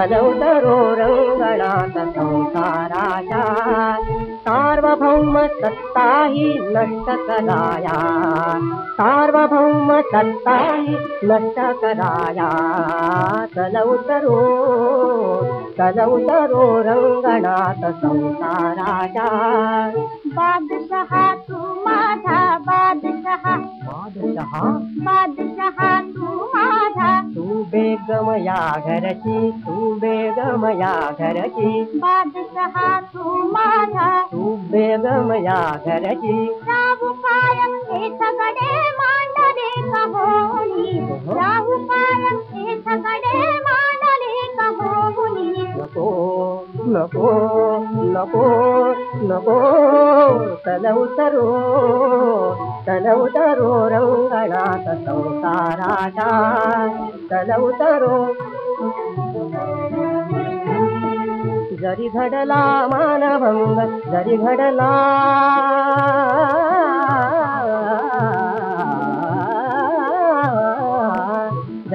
चलवतरो रंगणात संसाराच्या सार्वभौम सत्ता ही नष्ट कराया सार्वभौम सत्ता ही नष्ट कराया बादशहा तू माझा बादशहा। बादशहा? बादशहा तू माझा तू यामयारजीबेगमया नको नको नको. तल उतरो रंगणात संसाराचा चलवतरो जरी घडला मानभंग जरी घडला मानभंग जरी घडला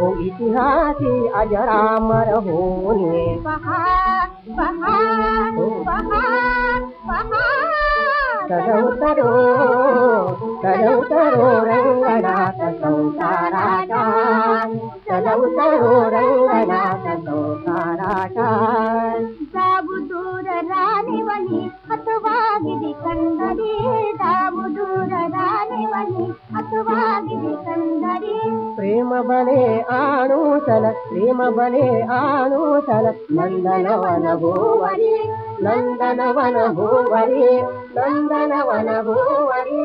हो इतिहासी अजरामर होने पहाड़ तरो तरो तरो तरो रंगनाथ संसाराटा तरो तरो रंगनाथ संसाराटा दूर रानी वली हतवागिदी कंदरी सब दूर रानी वली हतवागिदी कंदरी ప్రేమ బలే ఆనూతల ప్రేమ బలే ఆనూతల నందనవన భూవరి నందనవన భూవరి నందనవన భూవరి